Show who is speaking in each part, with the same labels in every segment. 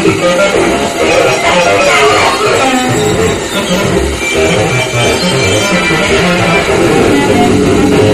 Speaker 1: Thank you.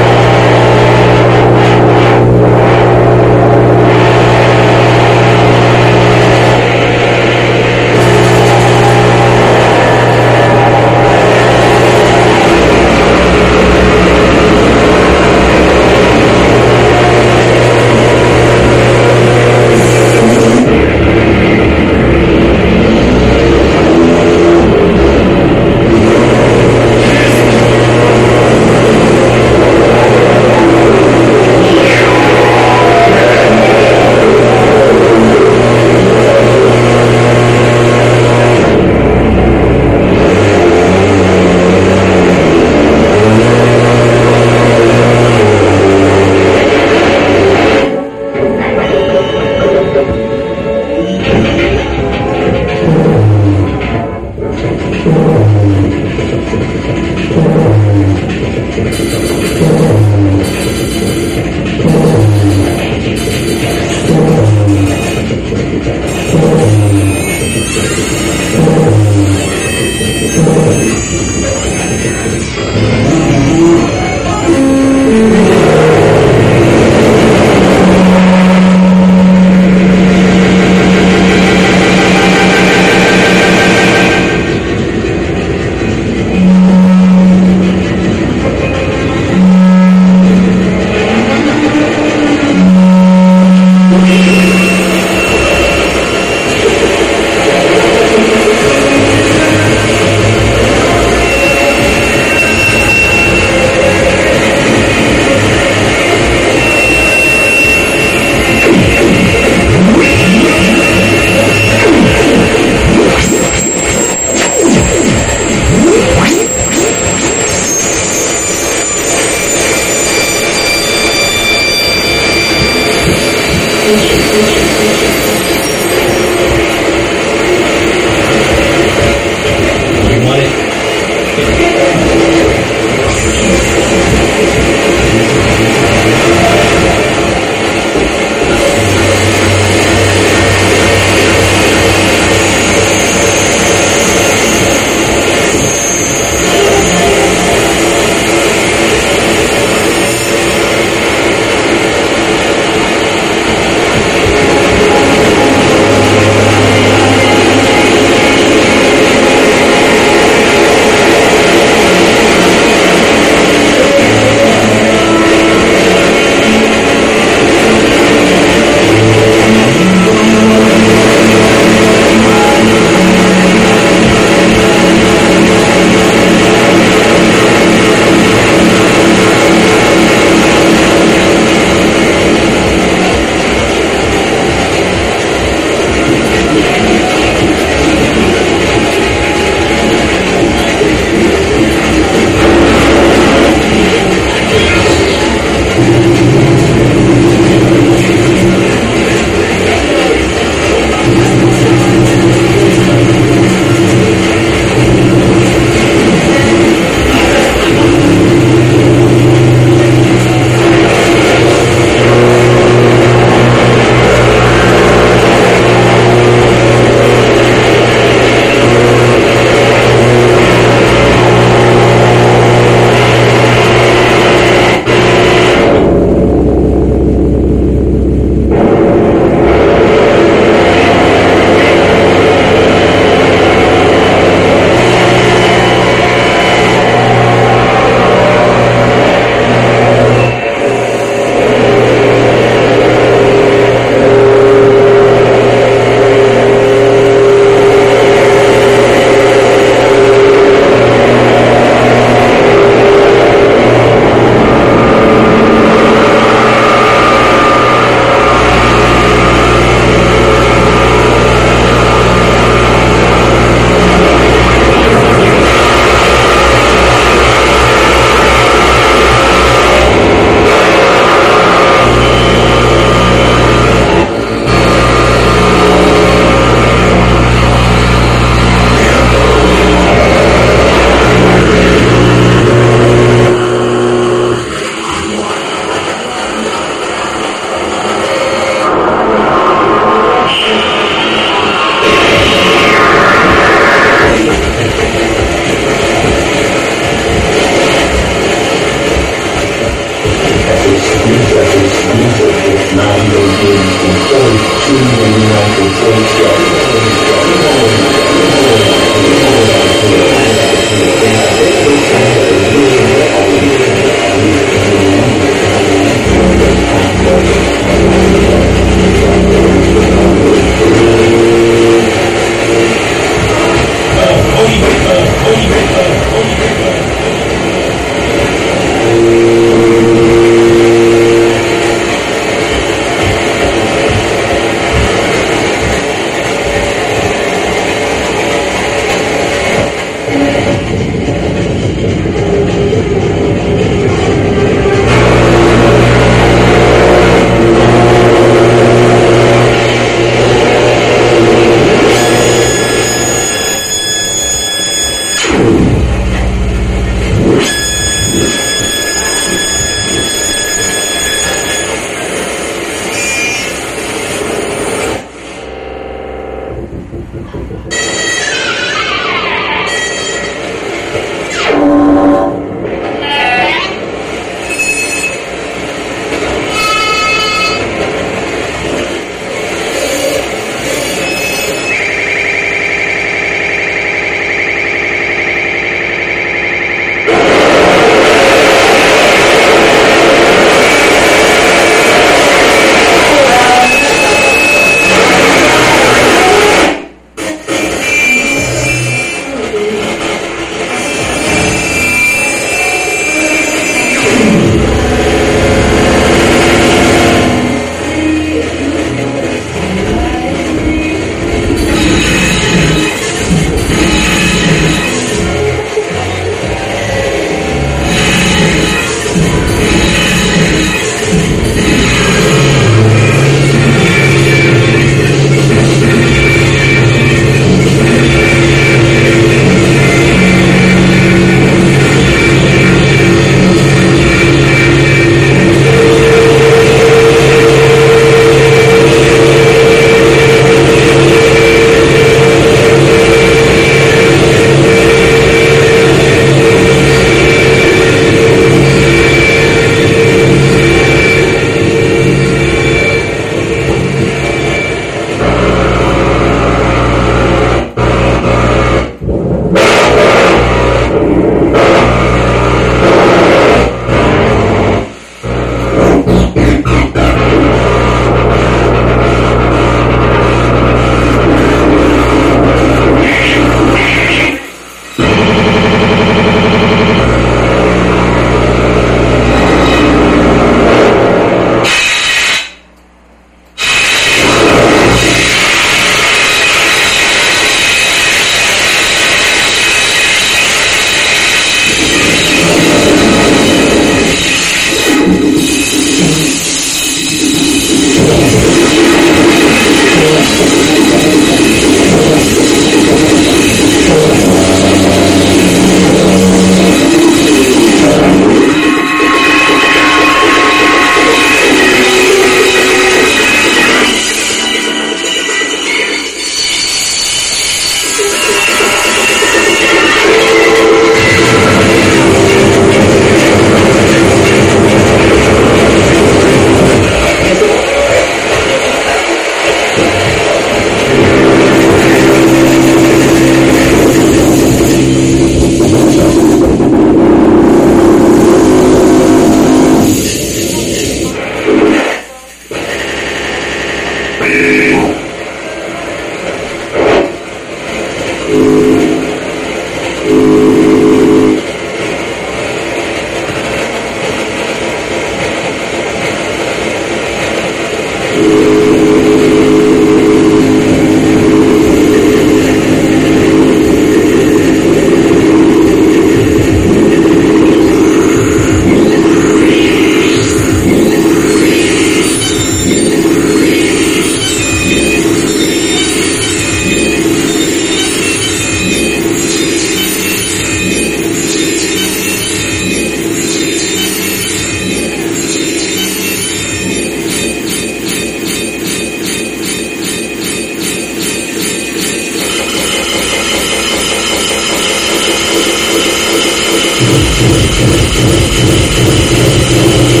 Speaker 2: Thank you.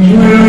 Speaker 2: Amen.